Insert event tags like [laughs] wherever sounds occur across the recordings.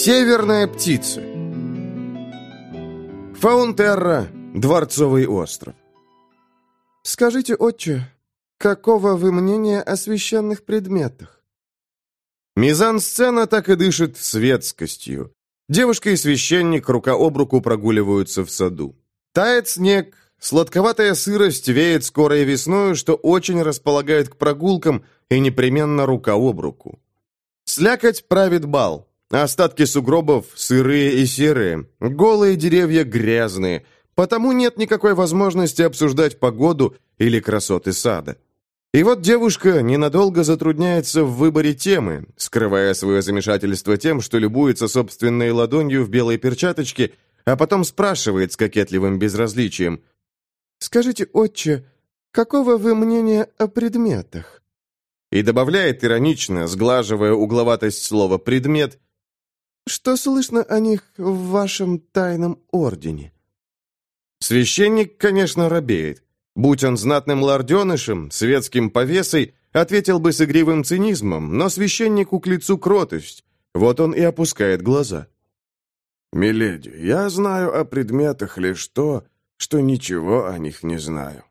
Северная птица. Фаунтерра, Дворцовый остров. Скажите, отче, какого вы мнения о священных предметах? Мизансцена так и дышит светскостью. Девушка и священник рука об руку прогуливаются в саду. Тает снег, сладковатая сырость веет скорой весною, что очень располагает к прогулкам и непременно рука об руку. Слякоть правит бал. Остатки сугробов сырые и серые, голые деревья грязные, потому нет никакой возможности обсуждать погоду или красоты сада. И вот девушка ненадолго затрудняется в выборе темы, скрывая свое замешательство тем, что любуется собственной ладонью в белой перчаточке, а потом спрашивает с кокетливым безразличием. «Скажите, отче, какого вы мнения о предметах?» И добавляет иронично, сглаживая угловатость слова «предмет», что слышно о них в вашем тайном ордене?» Священник, конечно, робеет. Будь он знатным лорденышем, светским повесой, ответил бы с игривым цинизмом, но священнику к лицу кротость. Вот он и опускает глаза. «Миледи, я знаю о предметах лишь то, что ничего о них не знаю».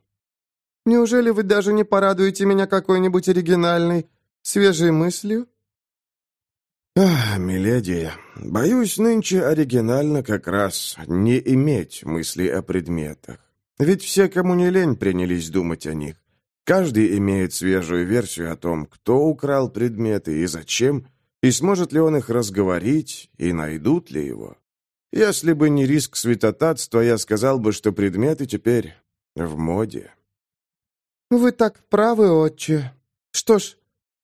«Неужели вы даже не порадуете меня какой-нибудь оригинальной, свежей мыслью?» «Ах, миледи, боюсь, нынче оригинально как раз не иметь мысли о предметах. Ведь все, кому не лень, принялись думать о них. Каждый имеет свежую версию о том, кто украл предметы и зачем, и сможет ли он их разговорить, и найдут ли его. Если бы не риск святотатства, я сказал бы, что предметы теперь в моде». «Вы так правы, отче. Что ж,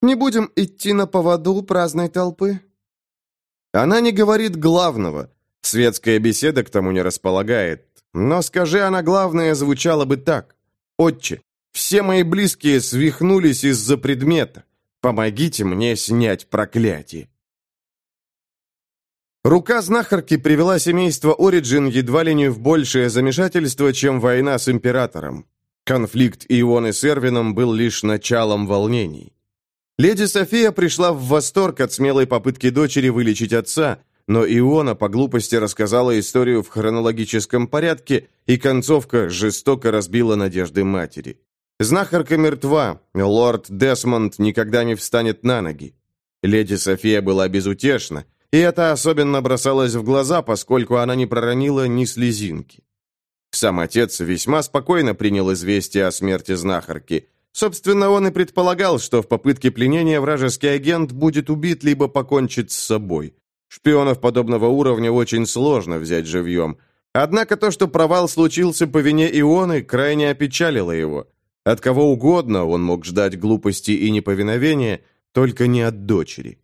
не будем идти на поводу праздной толпы?» Она не говорит главного. Светская беседа к тому не располагает. Но скажи она главное, звучало бы так. «Отче, все мои близкие свихнулись из-за предмета. Помогите мне снять проклятие». Рука знахарки привела семейство Ориджин едва ли не в большее замешательство, чем война с императором. Конфликт Ионы с Эрвином был лишь началом волнений. Леди София пришла в восторг от смелой попытки дочери вылечить отца, но Иона по глупости рассказала историю в хронологическом порядке, и концовка жестоко разбила надежды матери. Знахарка мертва, лорд Десмонд никогда не встанет на ноги. Леди София была безутешна, и это особенно бросалось в глаза, поскольку она не проронила ни слезинки. Сам отец весьма спокойно принял известие о смерти знахарки, Собственно, он и предполагал, что в попытке пленения вражеский агент будет убит либо покончит с собой. Шпионов подобного уровня очень сложно взять живьем. Однако то, что провал случился по вине Ионы, крайне опечалило его. От кого угодно он мог ждать глупости и неповиновения, только не от дочери.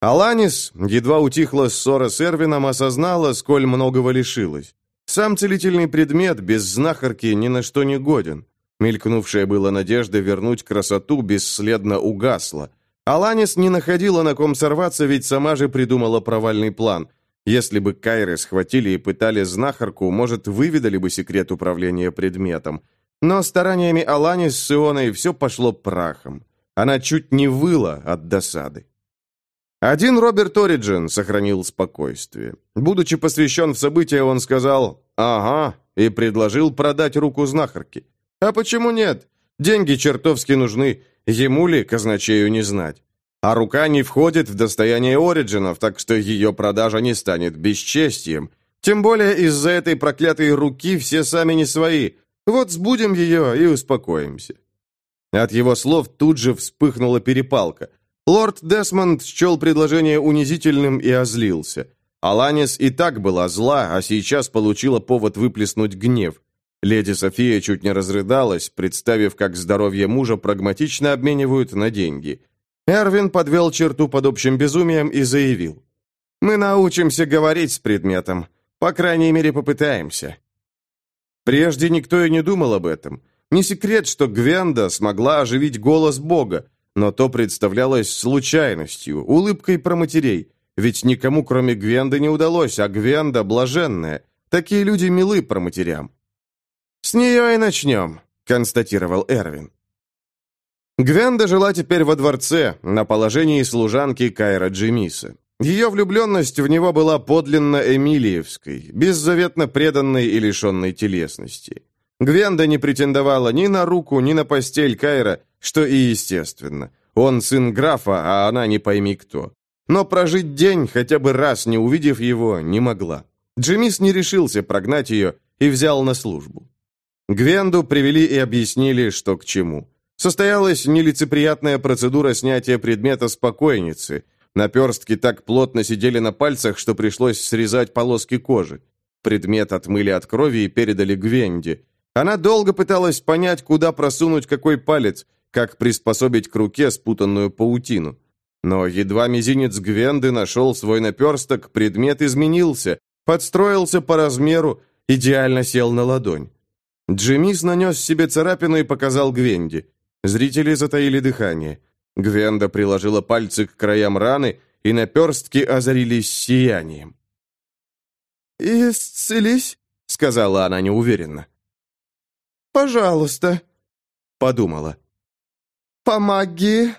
Аланис, едва утихла ссора с Эрвином, осознала, сколь многого лишилась. Сам целительный предмет без знахарки ни на что не годен. Мелькнувшая была надежда вернуть красоту бесследно угасла. Аланис не находила на ком сорваться, ведь сама же придумала провальный план. Если бы Кайры схватили и пытали знахарку, может, выведали бы секрет управления предметом. Но стараниями Аланис с Ионой все пошло прахом. Она чуть не выла от досады. Один Роберт Ориджин сохранил спокойствие. Будучи посвящен в события, он сказал «Ага» и предложил продать руку знахарки. А почему нет? Деньги чертовски нужны. Ему ли, казначею, не знать? А рука не входит в достояние Ориджинов, так что ее продажа не станет бесчестием. Тем более из-за этой проклятой руки все сами не свои. Вот сбудем ее и успокоимся». От его слов тут же вспыхнула перепалка. Лорд Десмонд счел предложение унизительным и озлился. Аланис и так была зла, а сейчас получила повод выплеснуть гнев. Леди София чуть не разрыдалась, представив, как здоровье мужа прагматично обменивают на деньги. Эрвин подвел черту под общим безумием и заявил. «Мы научимся говорить с предметом. По крайней мере, попытаемся». Прежде никто и не думал об этом. Не секрет, что Гвенда смогла оживить голос Бога, но то представлялось случайностью, улыбкой про матерей. Ведь никому, кроме Гвенды, не удалось, а Гвенда блаженная. Такие люди милы про матерям. «С нее и начнем», — констатировал Эрвин. Гвенда жила теперь во дворце, на положении служанки Кайра Джимиса. Ее влюбленность в него была подлинно эмилиевской, беззаветно преданной и лишенной телесности. Гвенда не претендовала ни на руку, ни на постель Кайра, что и естественно. Он сын графа, а она не пойми кто. Но прожить день, хотя бы раз не увидев его, не могла. Джемис не решился прогнать ее и взял на службу. Гвенду привели и объяснили, что к чему. Состоялась нелицеприятная процедура снятия предмета с покойницы. Наперстки так плотно сидели на пальцах, что пришлось срезать полоски кожи. Предмет отмыли от крови и передали Гвенде. Она долго пыталась понять, куда просунуть какой палец, как приспособить к руке спутанную паутину. Но едва мизинец Гвенды нашел свой наперсток, предмет изменился, подстроился по размеру, идеально сел на ладонь. Джемис нанес себе царапину и показал Гвенде. Зрители затаили дыхание. Гвенда приложила пальцы к краям раны, и наперстки озарились сиянием. «Исцелись?» — сказала она неуверенно. «Пожалуйста», — подумала. «Помоги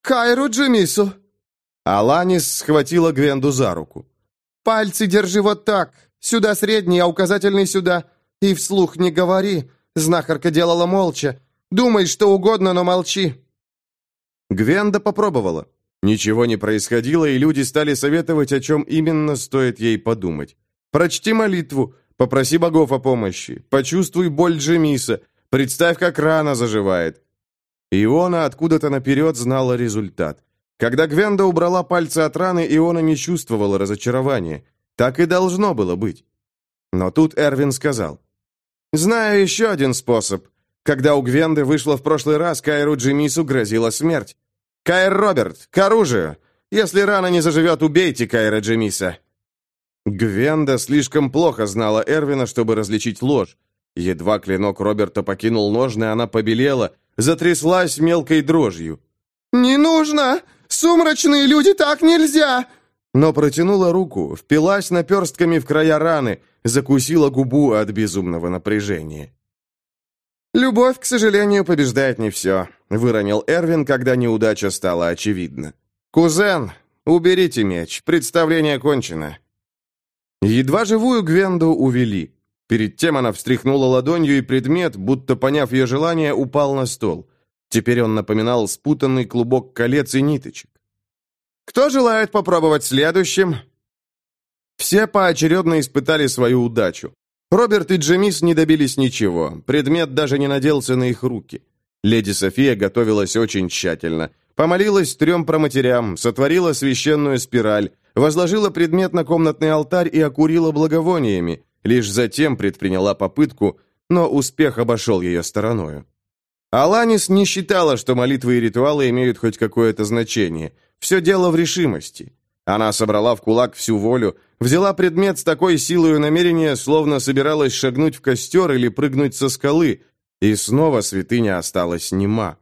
Кайру Джемису». Аланис схватила Гвенду за руку. «Пальцы держи вот так. Сюда средний, а указательный сюда. И вслух не говори. Знахарка делала молча. Думай что угодно, но молчи». Гвенда попробовала. Ничего не происходило, и люди стали советовать, о чем именно стоит ей подумать. Прочти молитву, попроси богов о помощи, почувствуй боль Джемиса, представь, как рана заживает. Иона откуда-то наперед знала результат. Когда Гвенда убрала пальцы от раны, Иона не чувствовала разочарования. Так и должно было быть. Но тут Эрвин сказал. «Знаю еще один способ. Когда у Гвенды вышло в прошлый раз, Кайру Джимису грозила смерть. Кайр Роберт, к оружию! Если рана не заживет, убейте Кайра Джимиса!» Гвенда слишком плохо знала Эрвина, чтобы различить ложь. Едва клинок Роберта покинул ножны, она побелела, затряслась мелкой дрожью. «Не нужно! Сумрачные люди, так нельзя!» Но протянула руку, впилась наперстками в края раны, закусила губу от безумного напряжения. «Любовь, к сожалению, побеждает не все», — выронил Эрвин, когда неудача стала очевидна. «Кузен, уберите меч, представление кончено». Едва живую Гвенду увели. Перед тем она встряхнула ладонью, и предмет, будто поняв ее желание, упал на стол. Теперь он напоминал спутанный клубок колец и ниточек. «Кто желает попробовать следующим?» Все поочередно испытали свою удачу. Роберт и Джемис не добились ничего, предмет даже не наделся на их руки. Леди София готовилась очень тщательно. Помолилась трем проматерям, сотворила священную спираль, возложила предмет на комнатный алтарь и окурила благовониями, лишь затем предприняла попытку, но успех обошел ее стороною. Аланис не считала, что молитвы и ритуалы имеют хоть какое-то значение. Все дело в решимости. Она собрала в кулак всю волю, взяла предмет с такой силой намерения, словно собиралась шагнуть в костер или прыгнуть со скалы, и снова святыня осталась нема.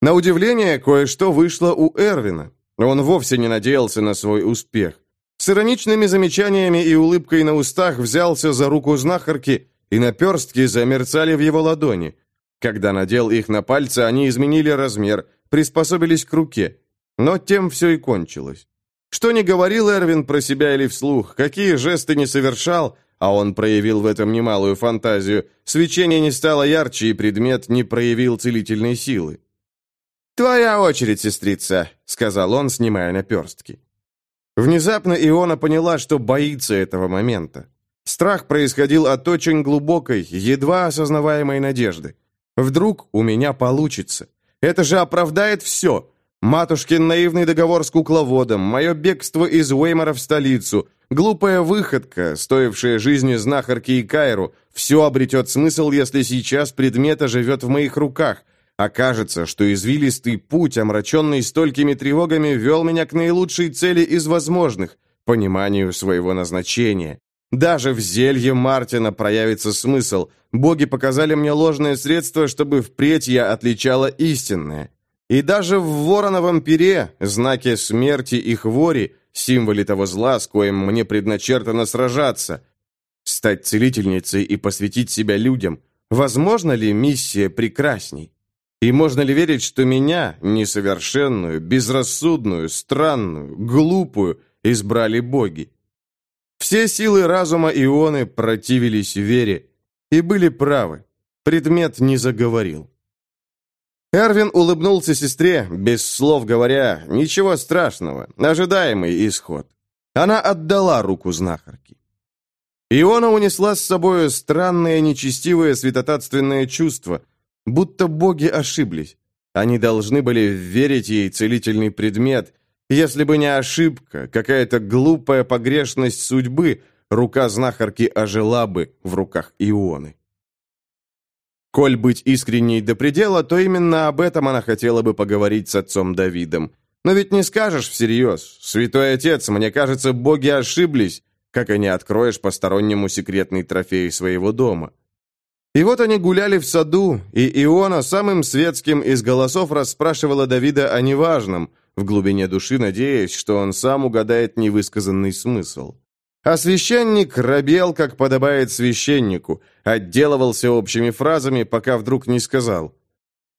На удивление, кое-что вышло у Эрвина. Он вовсе не надеялся на свой успех. С ироничными замечаниями и улыбкой на устах взялся за руку знахарки, и наперстки замерцали в его ладони. Когда надел их на пальцы, они изменили размер, приспособились к руке. Но тем все и кончилось. Что ни говорил Эрвин про себя или вслух, какие жесты не совершал, а он проявил в этом немалую фантазию, свечение не стало ярче, и предмет не проявил целительной силы. «Твоя очередь, сестрица», — сказал он, снимая наперстки. Внезапно Иона поняла, что боится этого момента. Страх происходил от очень глубокой, едва осознаваемой надежды. «Вдруг у меня получится? Это же оправдает все!» Матушкин наивный договор с кукловодом, мое бегство из Уэймора в столицу, глупая выходка, стоившая жизни знахарки и Кайру, все обретет смысл, если сейчас предмет живет в моих руках. Окажется, что извилистый путь, омраченный столькими тревогами, вел меня к наилучшей цели из возможных, пониманию своего назначения. Даже в зелье Мартина проявится смысл. Боги показали мне ложное средство, чтобы впредь я отличала истинное. И даже в вороновом пере, знаке смерти и хвори, символе того зла, с коим мне предначертано сражаться, стать целительницей и посвятить себя людям, возможно ли миссия прекрасней? И можно ли верить, что меня, несовершенную, безрассудную, странную, глупую, избрали боги? Все силы разума Ионы противились вере и были правы. Предмет не заговорил. Эрвин улыбнулся сестре, без слов говоря, ничего страшного, ожидаемый исход. Она отдала руку знахарке. Иона унесла с собой странное нечестивое святотатственное чувство, будто боги ошиблись. Они должны были верить ей целительный предмет. Если бы не ошибка, какая-то глупая погрешность судьбы, рука знахарки ожила бы в руках Ионы. Коль быть искренней до предела, то именно об этом она хотела бы поговорить с отцом Давидом. Но ведь не скажешь всерьез. Святой отец, мне кажется, боги ошиблись, как и не откроешь постороннему секретный трофей своего дома. И вот они гуляли в саду, и Иона самым светским из голосов расспрашивала Давида о неважном, в глубине души надеясь, что он сам угадает невысказанный смысл. А священник робел, как подобает священнику, отделывался общими фразами, пока вдруг не сказал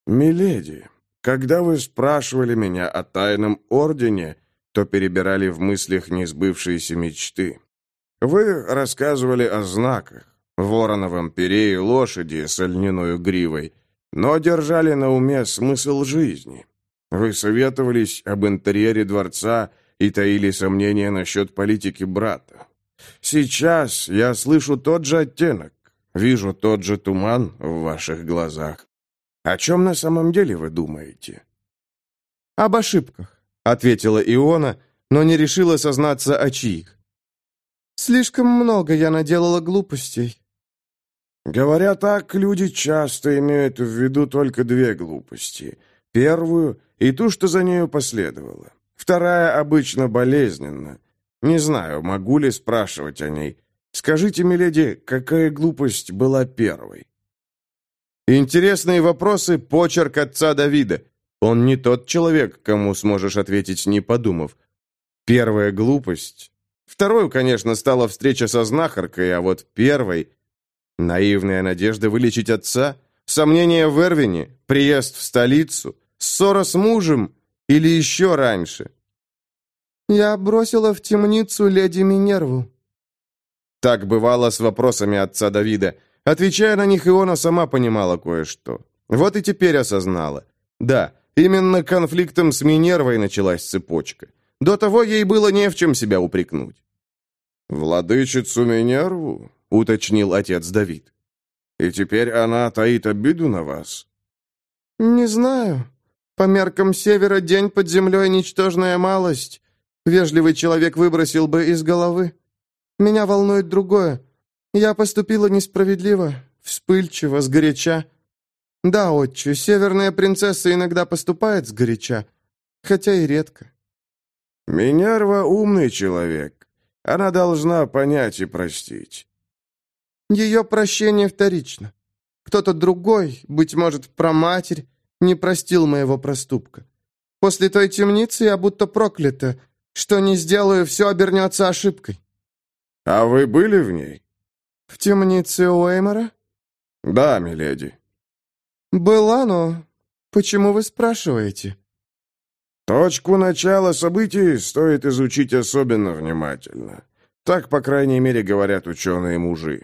«Миледи, когда вы спрашивали меня о тайном ордене, то перебирали в мыслях несбывшиеся мечты. Вы рассказывали о знаках, вороновом пере и лошади с льняной гривой, но держали на уме смысл жизни. Вы советовались об интерьере дворца и таили сомнения насчет политики брата. Сейчас я слышу тот же оттенок, вижу тот же туман в ваших глазах. О чем на самом деле вы думаете? Об ошибках, ответила Иона, но не решила сознаться о чьих. Слишком много я наделала глупостей. Говоря так, люди часто имеют в виду только две глупости. Первую и ту, что за нею последовало. Вторая обычно болезненна. Не знаю, могу ли спрашивать о ней. Скажите, миледи, какая глупость была первой? Интересные вопросы, почерк отца Давида. Он не тот человек, кому сможешь ответить, не подумав. Первая глупость Второй, конечно, стала встреча со знахаркой, а вот первой... Наивная надежда вылечить отца, сомнения в Эрвине, приезд в столицу, ссора с мужем или еще раньше. «Я бросила в темницу леди Минерву». Так бывало с вопросами отца Давида. Отвечая на них, Иона сама понимала кое-что. Вот и теперь осознала. Да, именно конфликтом с Минервой началась цепочка. До того ей было не в чем себя упрекнуть. «Владычицу Минерву?» — уточнил отец Давид. «И теперь она таит обиду на вас?» «Не знаю. По меркам севера день под землей — ничтожная малость. Вежливый человек выбросил бы из головы. Меня волнует другое. Я поступила несправедливо, вспыльчиво, сгоряча. Да, отче, северная принцесса иногда поступает сгоряча, хотя и редко. «Минерва умный человек. Она должна понять и простить». «Ее прощение вторично. Кто-то другой, быть может, проматерь, не простил моего проступка. После той темницы я будто проклята. Что не сделаю, все обернется ошибкой». «А вы были в ней?» «В темнице Уэймора?» «Да, миледи». «Была, но почему вы спрашиваете?» Точку начала событий стоит изучить особенно внимательно. Так, по крайней мере, говорят ученые-мужи.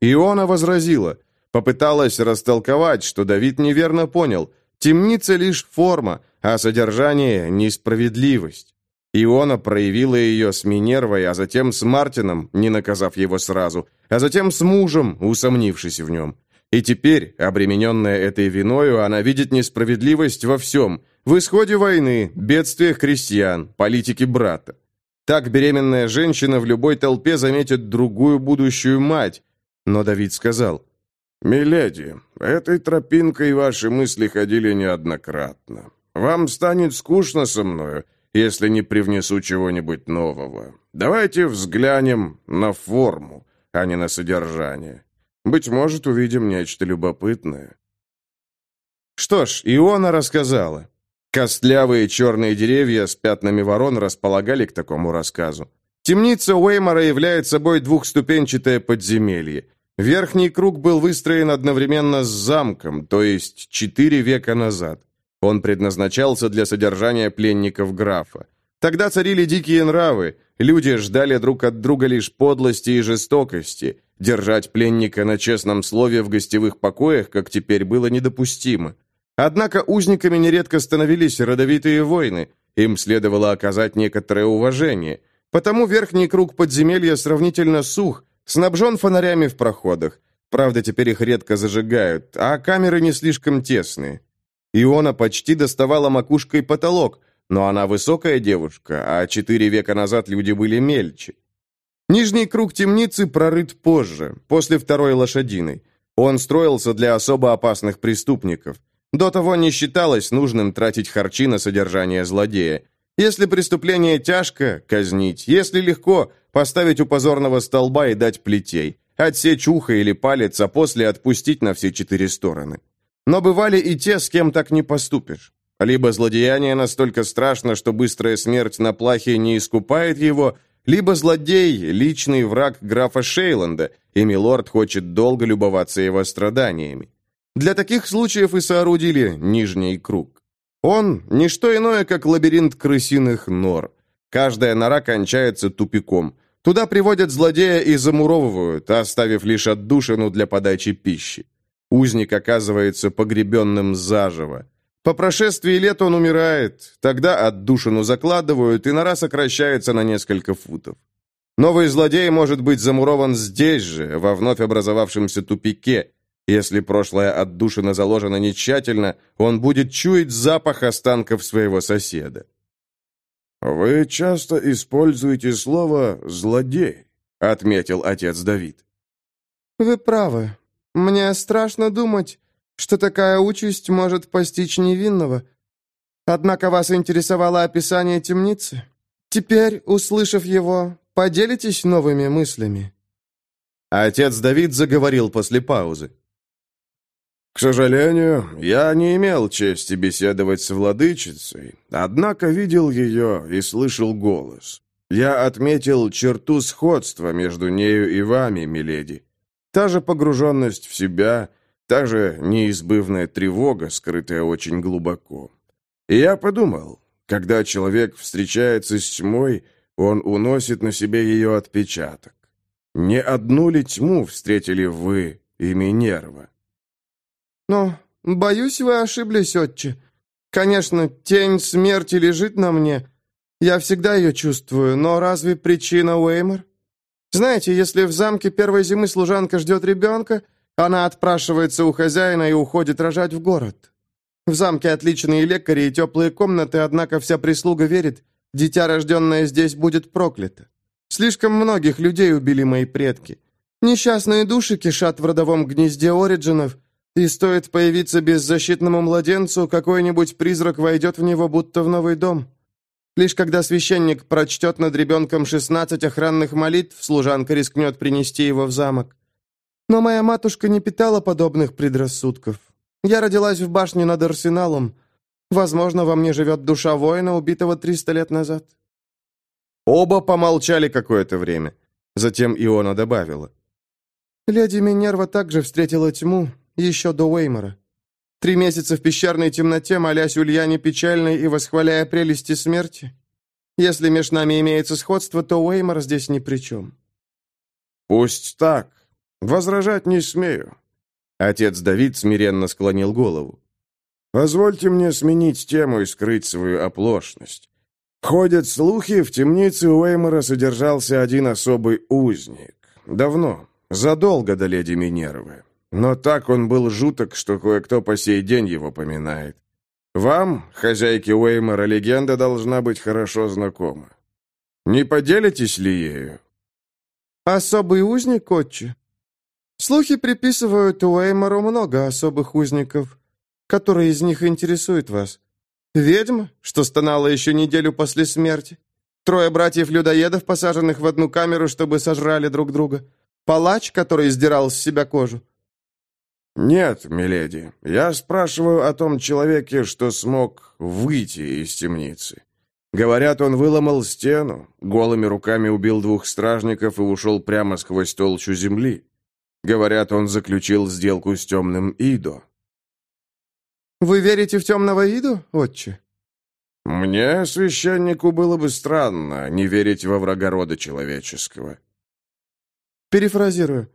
Иона возразила, попыталась растолковать, что Давид неверно понял. Темница лишь форма, а содержание – несправедливость. Иона проявила ее с Минервой, а затем с Мартином, не наказав его сразу, а затем с мужем, усомнившись в нем. И теперь, обремененная этой виною, она видит несправедливость во всем – в исходе войны, бедствиях крестьян, политике брата. Так беременная женщина в любой толпе заметит другую будущую мать. Но Давид сказал, «Миледи, этой тропинкой ваши мысли ходили неоднократно. Вам станет скучно со мною, если не привнесу чего-нибудь нового. Давайте взглянем на форму, а не на содержание. Быть может, увидим нечто любопытное». Что ж, Иона рассказала. Костлявые черные деревья с пятнами ворон располагали к такому рассказу. Темница Уэймора является собой двухступенчатое подземелье. Верхний круг был выстроен одновременно с замком, то есть четыре века назад. Он предназначался для содержания пленников графа. Тогда царили дикие нравы, люди ждали друг от друга лишь подлости и жестокости. Держать пленника на честном слове в гостевых покоях, как теперь, было недопустимо. Однако узниками нередко становились родовитые воины, им следовало оказать некоторое уважение. Потому верхний круг подземелья сравнительно сух, снабжен фонарями в проходах. Правда, теперь их редко зажигают, а камеры не слишком тесные. Иона почти доставала макушкой потолок, но она высокая девушка, а четыре века назад люди были мельче. Нижний круг темницы прорыт позже, после второй лошадиной. Он строился для особо опасных преступников. До того не считалось нужным тратить харчи на содержание злодея. Если преступление тяжко – казнить, если легко – поставить у позорного столба и дать плетей, отсечь ухо или палец, а после отпустить на все четыре стороны. Но бывали и те, с кем так не поступишь. Либо злодеяние настолько страшно, что быстрая смерть на плахе не искупает его, либо злодей – личный враг графа Шейланда, и милорд хочет долго любоваться его страданиями. Для таких случаев и соорудили Нижний круг. Он – не что иное, как лабиринт крысиных нор. Каждая нора кончается тупиком. Туда приводят злодея и замуровывают, оставив лишь отдушину для подачи пищи. Узник оказывается погребенным заживо. По прошествии лет он умирает, тогда отдушину закладывают, и нора сокращается на несколько футов. Новый злодей может быть замурован здесь же, во вновь образовавшемся тупике. Если прошлая отдушина заложена не тщательно, он будет чуять запах останков своего соседа. «Вы часто используете слово «злодей», — отметил отец Давид. «Вы правы. Мне страшно думать, что такая участь может постичь невинного. Однако вас интересовало описание темницы. Теперь, услышав его, поделитесь новыми мыслями». Отец Давид заговорил после паузы. «К сожалению, я не имел чести беседовать с владычицей, однако видел ее и слышал голос. Я отметил черту сходства между нею и вами, миледи. Та же погруженность в себя, та же неизбывная тревога, скрытая очень глубоко. И я подумал, когда человек встречается с тьмой, он уносит на себе ее отпечаток. Не одну ли тьму встретили вы и Минерва? «Но, боюсь, вы ошиблись, отче. Конечно, тень смерти лежит на мне. Я всегда ее чувствую, но разве причина Уэймор? Знаете, если в замке первой зимы служанка ждет ребенка, она отпрашивается у хозяина и уходит рожать в город. В замке отличные лекари и теплые комнаты, однако вся прислуга верит, дитя, рожденное здесь, будет проклято. Слишком многих людей убили мои предки. Несчастные души кишат в родовом гнезде Ориджинов, и стоит появиться беззащитному младенцу, какой-нибудь призрак войдет в него, будто в новый дом. Лишь когда священник прочтет над ребенком шестнадцать охранных молитв, служанка рискнет принести его в замок. Но моя матушка не питала подобных предрассудков. Я родилась в башне над арсеналом. Возможно, во мне живет душа воина, убитого триста лет назад». Оба помолчали какое-то время. Затем Иона добавила. «Леди Минерва также встретила тьму, еще до Уэймора. Три месяца в пещерной темноте, молясь Ульяне печальной и восхваляя прелести смерти. Если меж нами имеется сходство, то Уэймор здесь ни при чем». «Пусть так. Возражать не смею». Отец Давид смиренно склонил голову. «Позвольте мне сменить тему и скрыть свою оплошность. Ходят слухи, в темнице Уэймора содержался один особый узник. Давно, задолго до леди Минервы. Но так он был жуток, что кое-кто по сей день его поминает. Вам, хозяйке Уэймора, легенда должна быть хорошо знакома. Не поделитесь ли ею? Особый узник, отче? Слухи приписывают Уэймору много особых узников. Которые из них интересуют вас? Ведьма, что стонала еще неделю после смерти? Трое братьев-людоедов, посаженных в одну камеру, чтобы сожрали друг друга? Палач, который сдирал с себя кожу? «Нет, миледи, я спрашиваю о том человеке, что смог выйти из темницы. Говорят, он выломал стену, голыми руками убил двух стражников и ушел прямо сквозь толщу земли. Говорят, он заключил сделку с темным Идо». «Вы верите в темного Иду, отче?» «Мне, священнику, было бы странно не верить во врага рода человеческого». Перефразирую.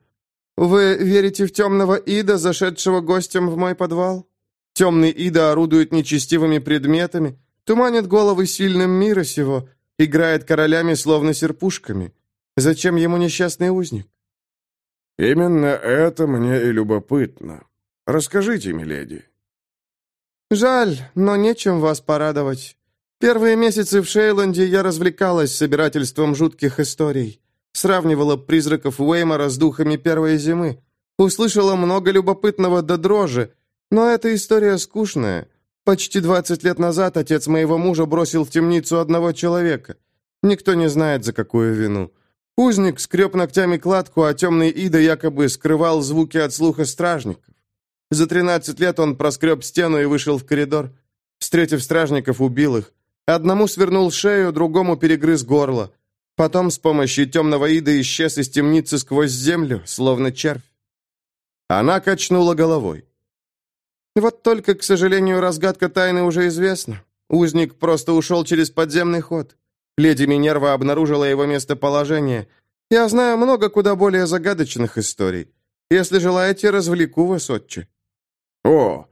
«Вы верите в темного Ида, зашедшего гостем в мой подвал? Темный Ида орудует нечестивыми предметами, туманит головы сильным мира сего, играет королями, словно серпушками. Зачем ему несчастный узник?» «Именно это мне и любопытно. Расскажите, миледи». «Жаль, но нечем вас порадовать. Первые месяцы в Шейланде я развлекалась собирательством жутких историй. Сравнивала призраков Уэймора с духами первой зимы. Услышала много любопытного до дрожи, но эта история скучная. Почти 20 лет назад отец моего мужа бросил в темницу одного человека. Никто не знает, за какую вину. Узник скреб ногтями кладку, а темный Ида якобы скрывал звуки от слуха стражников. За 13 лет он проскреб стену и вышел в коридор. Встретив стражников, убил их. Одному свернул шею, другому перегрыз горло. Потом с помощью темного ида исчез из темницы сквозь землю, словно червь. Она качнула головой. Вот только, к сожалению, разгадка тайны уже известна. Узник просто ушел через подземный ход. Леди Минерва обнаружила его местоположение. Я знаю много куда более загадочных историй. Если желаете, развлеку вас, отче. О,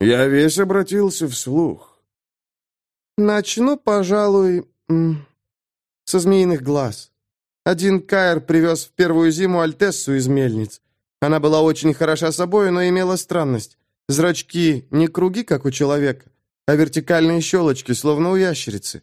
я весь обратился вслух. Начну, пожалуй, со змеиных глаз. Один Каэр привез в первую зиму Альтессу из мельниц. Она была очень хороша собой, но имела странность. Зрачки не круги, как у человека, а вертикальные щелочки, словно у ящерицы.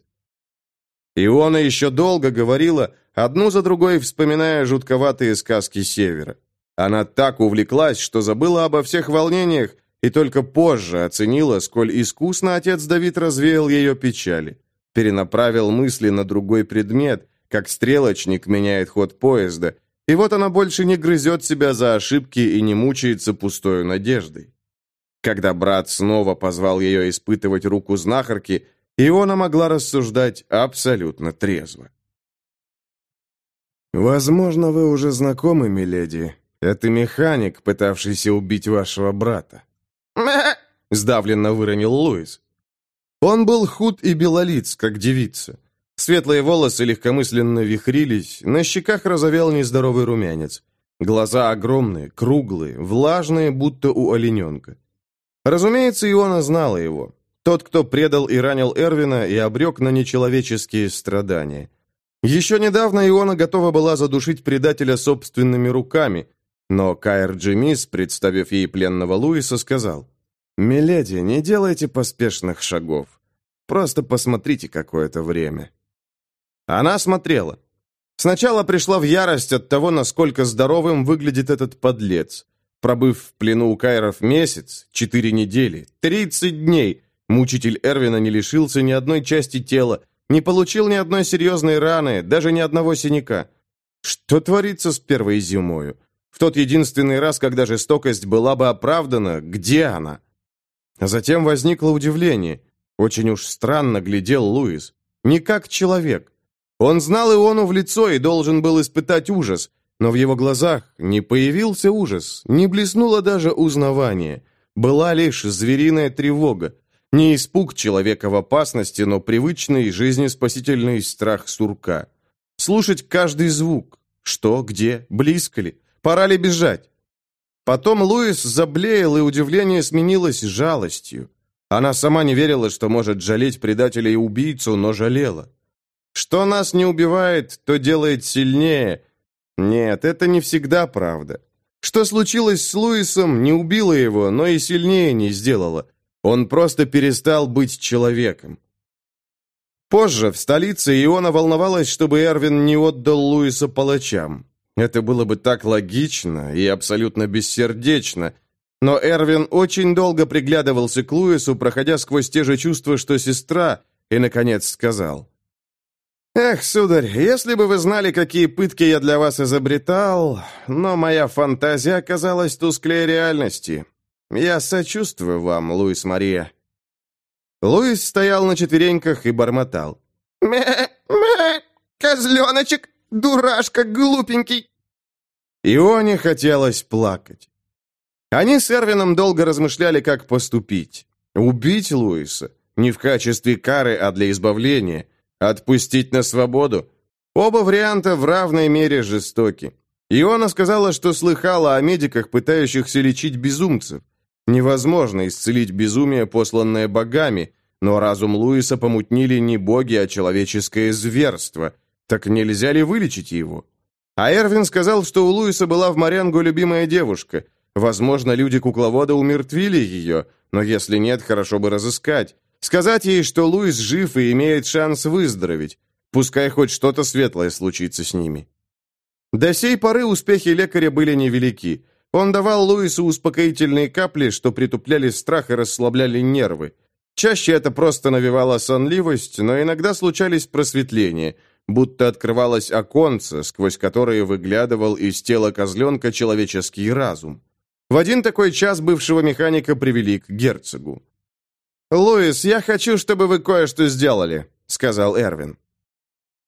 Иона еще долго говорила, одну за другой вспоминая жутковатые сказки Севера. Она так увлеклась, что забыла обо всех волнениях и только позже оценила, сколь искусно отец Давид развеял ее печали. Перенаправил мысли на другой предмет, как стрелочник меняет ход поезда, и вот она больше не грызет себя за ошибки и не мучается пустой надеждой. Когда брат снова позвал ее испытывать руку знахарки, Иона могла рассуждать абсолютно трезво. «Возможно, вы уже знакомы, миледи. Это механик, пытавшийся убить вашего брата. [laughs] Сдавленно выронил Луис. Он был худ и белолиц, как девица. Светлые волосы легкомысленно вихрились, на щеках разовел нездоровый румянец. Глаза огромные, круглые, влажные, будто у олененка. Разумеется, Иона знала его. Тот, кто предал и ранил Эрвина и обрек на нечеловеческие страдания. Еще недавно Иона готова была задушить предателя собственными руками, но Каэр Джемис, представив ей пленного Луиса, сказал, «Миледи, не делайте поспешных шагов. Просто посмотрите какое-то время». Она смотрела. Сначала пришла в ярость от того, насколько здоровым выглядит этот подлец. Пробыв в плену у Кайров месяц, четыре недели, тридцать дней, мучитель Эрвина не лишился ни одной части тела, не получил ни одной серьезной раны, даже ни одного синяка. Что творится с первой зимою? В тот единственный раз, когда жестокость была бы оправдана, где она? А затем возникло удивление. Очень уж странно глядел Луис. Не как человек. Он знал Иону в лицо и должен был испытать ужас, но в его глазах не появился ужас, не блеснуло даже узнавание. Была лишь звериная тревога. Не испуг человека в опасности, но привычный жизнеспасительный страх сурка. Слушать каждый звук. Что, где, близко ли? Пора ли бежать? Потом Луис заблеял, и удивление сменилось жалостью. Она сама не верила, что может жалеть предателя и убийцу, но жалела. Что нас не убивает, то делает сильнее. Нет, это не всегда правда. Что случилось с Луисом, не убило его, но и сильнее не сделало. Он просто перестал быть человеком. Позже, в столице, Иона волновалась, чтобы Эрвин не отдал Луиса палачам. Это было бы так логично и абсолютно бессердечно. Но Эрвин очень долго приглядывался к Луису, проходя сквозь те же чувства, что сестра, и, наконец, сказал. «Эх, сударь, если бы вы знали, какие пытки я для вас изобретал, но моя фантазия оказалась тусклее реальности. Я сочувствую вам, Луис Мария». Луис стоял на четвереньках и бормотал. «Мэ, мэ, козленочек, Дурашка глупенький!» Ионе хотелось плакать. Они с Эрвином долго размышляли, как поступить. Убить Луиса? Не в качестве кары, а для избавления. Отпустить на свободу? Оба варианта в равной мере жестоки. Иона сказала, что слыхала о медиках, пытающихся лечить безумцев. Невозможно исцелить безумие, посланное богами, но разум Луиса помутнили не боги, а человеческое зверство. Так нельзя ли вылечить его? А Эрвин сказал, что у Луиса была в Морянгу любимая девушка. Возможно, люди-кукловода умертвили ее, но если нет, хорошо бы разыскать. Сказать ей, что Луис жив и имеет шанс выздороветь. Пускай хоть что-то светлое случится с ними. До сей поры успехи лекаря были невелики. Он давал Луису успокоительные капли, что притупляли страх и расслабляли нервы. Чаще это просто навевало сонливость, но иногда случались просветления, будто открывалось оконце, сквозь которое выглядывал из тела козленка человеческий разум. В один такой час бывшего механика привели к герцогу. «Луис, я хочу, чтобы вы кое-что сделали», — сказал Эрвин.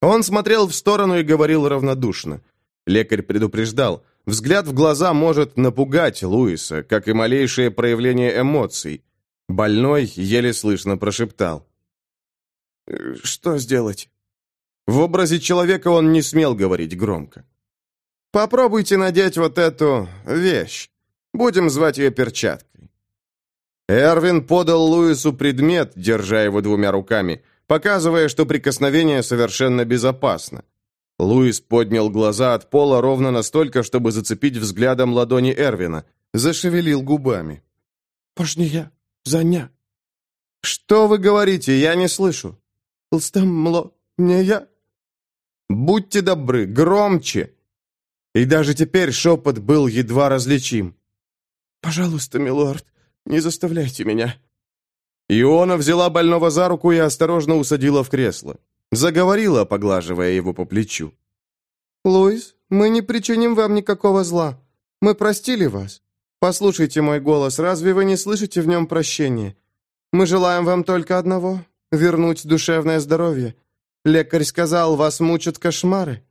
Он смотрел в сторону и говорил равнодушно. Лекарь предупреждал, взгляд в глаза может напугать Луиса, как и малейшее проявление эмоций. Больной еле слышно прошептал. «Что сделать?» В образе человека он не смел говорить громко. «Попробуйте надеть вот эту вещь. Будем звать ее перчаткой». Эрвин подал Луису предмет, держа его двумя руками, показывая, что прикосновение совершенно безопасно. Луис поднял глаза от пола ровно настолько, чтобы зацепить взглядом ладони Эрвина. Зашевелил губами. «Пожния, заня». «Что вы говорите? Я не слышу». «Лстамло, не я». «Будьте добры, громче». И даже теперь шепот был едва различим. «Пожалуйста, милорд, не заставляйте меня». Иона взяла больного за руку и осторожно усадила в кресло. Заговорила, поглаживая его по плечу. «Луис, мы не причиним вам никакого зла. Мы простили вас. Послушайте мой голос, разве вы не слышите в нем прощения? Мы желаем вам только одного — вернуть душевное здоровье. Лекарь сказал, вас мучат кошмары.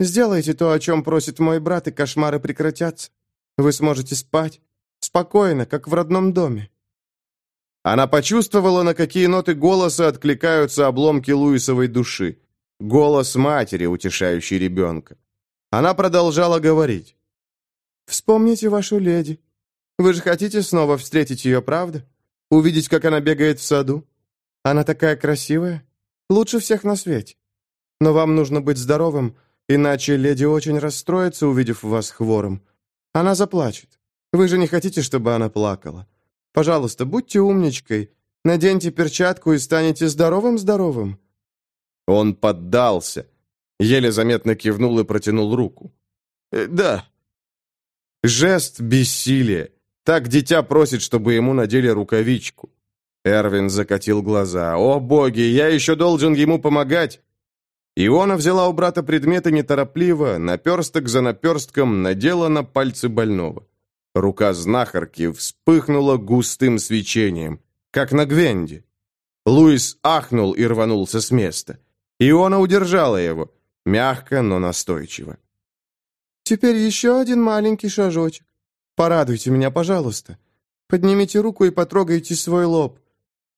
Сделайте то, о чем просит мой брат, и кошмары прекратятся. Вы сможете спать. Спокойно, как в родном доме. Она почувствовала, на какие ноты голоса откликаются обломки Луисовой души. Голос матери, утешающей ребенка. Она продолжала говорить. «Вспомните вашу леди. Вы же хотите снова встретить ее, правда? Увидеть, как она бегает в саду? Она такая красивая. Лучше всех на свете. Но вам нужно быть здоровым, иначе леди очень расстроится, увидев вас хворым. Она заплачет. Вы же не хотите, чтобы она плакала. Пожалуйста, будьте умничкой. Наденьте перчатку и станете здоровым-здоровым». Он поддался. Еле заметно кивнул и протянул руку. «Э, «Да». Жест бессилия. Так дитя просит, чтобы ему надели рукавичку. Эрвин закатил глаза. «О, боги, я еще должен ему помогать!» Иона взяла у брата предметы неторопливо, наперсток за наперстком надела на пальцы больного. Рука знахарки вспыхнула густым свечением, как на Гвенде. Луис ахнул и рванулся с места. Иона удержала его, мягко, но настойчиво. «Теперь еще один маленький шажочек. Порадуйте меня, пожалуйста. Поднимите руку и потрогайте свой лоб.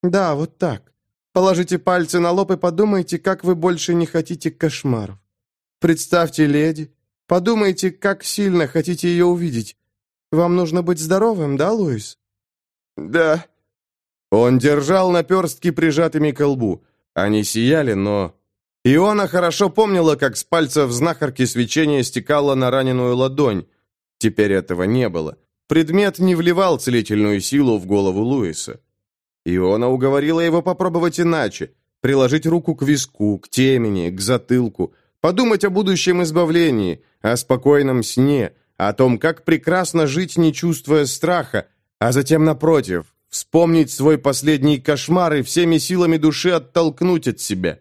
Да, вот так. Положите пальцы на лоб и подумайте, как вы больше не хотите кошмаров. Представьте леди, подумайте, как сильно хотите ее увидеть, вам нужно быть здоровым, да, Луис?» «Да». Он держал наперстки прижатыми к лбу. Они сияли, но... Иона хорошо помнила, как с пальцев знахарки свечение стекало на раненую ладонь. Теперь этого не было. Предмет не вливал целительную силу в голову Луиса. Иона уговорила его попробовать иначе. Приложить руку к виску, к темени, к затылку. Подумать о будущем избавлении, о спокойном сне, о том, как прекрасно жить, не чувствуя страха, а затем, напротив, вспомнить свой последний кошмар и всеми силами души оттолкнуть от себя.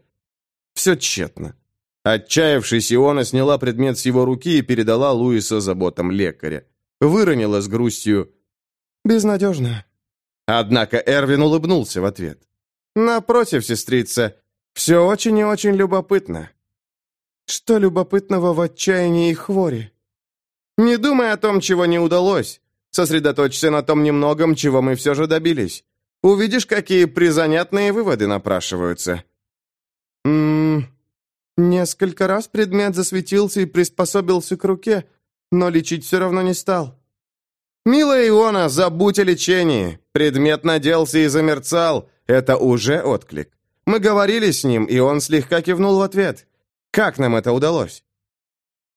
Все тщетно. Отчаявшись, Иона сняла предмет с его руки и передала Луиса заботам лекаря. Выронила с грустью «Безнадежно». Однако Эрвин улыбнулся в ответ. «Напротив, сестрица, все очень и очень любопытно». «Что любопытного в отчаянии и хворе?» Не думай о том, чего не удалось. Сосредоточься на том немногом, чего мы все же добились. Увидишь, какие призанятные выводы напрашиваются». «Ммм... Несколько раз предмет засветился и приспособился к руке, но лечить все равно не стал». «Милая Иона, забудь о лечении. Предмет наделся и замерцал. Это уже отклик. Мы говорили с ним, и он слегка кивнул в ответ. Как нам это удалось?»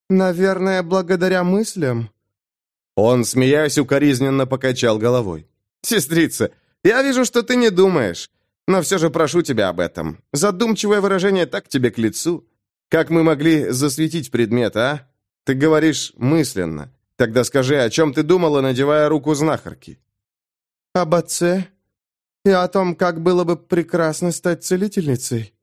«Наверное, благодаря мыслям». Он, смеясь, укоризненно покачал головой. «Сестрица, я вижу, что ты не думаешь. Но все же прошу тебя об этом. Задумчивое выражение так тебе к лицу. Как мы могли засветить предмет, а? Ты говоришь мысленно. Тогда скажи, о чем ты думала, надевая руку знахарки?» «Об отце и о том, как было бы прекрасно стать целительницей».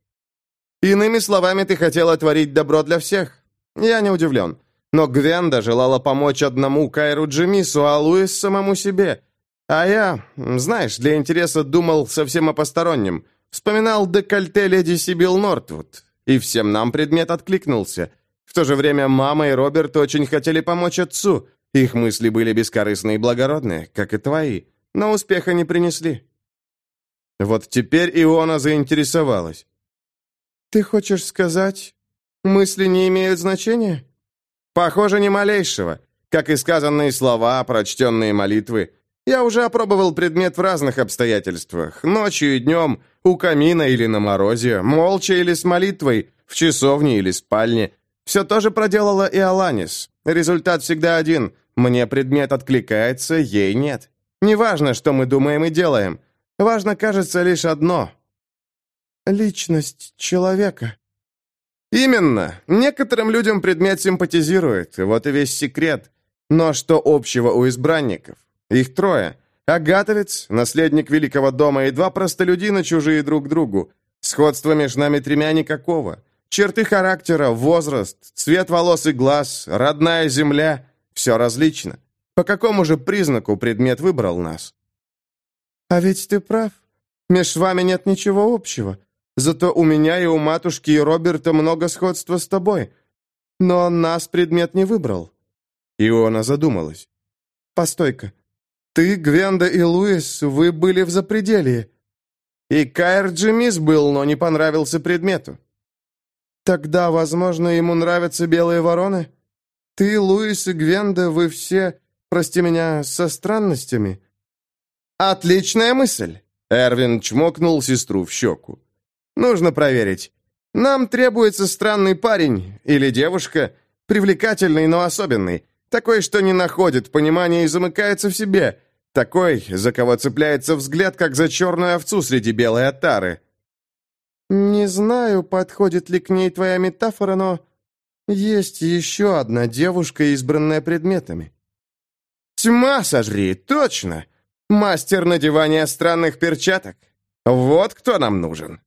«Иными словами, ты хотела творить добро для всех. Я не удивлен. Но Гвенда желала помочь одному Кайру Джемису, а Луис самому себе. А я, знаешь, для интереса думал совсем о постороннем. Вспоминал декольте леди Сибил Нортвуд. И всем нам предмет откликнулся. В то же время мама и Роберт очень хотели помочь отцу. Их мысли были бескорыстные и благородные, как и твои, но успеха не принесли. Вот теперь Иона заинтересовалась. «Ты хочешь сказать, мысли не имеют значения?» «Похоже, ни малейшего. Как и сказанные слова, прочтенные молитвы. Я уже опробовал предмет в разных обстоятельствах. Ночью и днем, у камина или на морозе, молча или с молитвой, в часовне или спальне. Все то же проделала и Аланис. Результат всегда один. Мне предмет откликается, ей нет. Неважно, что мы думаем и делаем. Важно, кажется, лишь одно. Личность человека. Именно. Некоторым людям предмет симпатизирует. Вот и весь секрет. Но что общего у избранников? Их трое. Агатовец, наследник Великого дома, и два простолюдина, чужие друг другу. Сходства между нами тремя никакого. Черты характера, возраст, цвет волос и глаз, родная земля — все различно. По какому же признаку предмет выбрал нас? А ведь ты прав. Меж вами нет ничего общего. Зато у меня и у матушки и Роберта много сходства с тобой. Но нас предмет не выбрал. Иона задумалась. Постой-ка. Ты, Гвенда и Луис, вы были в запределье. И Кайр Джимис был, но не понравился предмету. Тогда, возможно, ему нравятся белые вороны? Ты, Луис и Гвенда, вы все, прости меня, со странностями?» «Отличная мысль!» Эрвин чмокнул сестру в щеку. «Нужно проверить. Нам требуется странный парень или девушка, привлекательный, но особенный, такой, что не находит понимания и замыкается в себе, такой, за кого цепляется взгляд, как за черную овцу среди белой отары. «Не знаю, подходит ли к ней твоя метафора, но есть еще одна девушка, избранная предметами». «Тьма сожри, точно! Мастер надевания странных перчаток. Вот кто нам нужен!»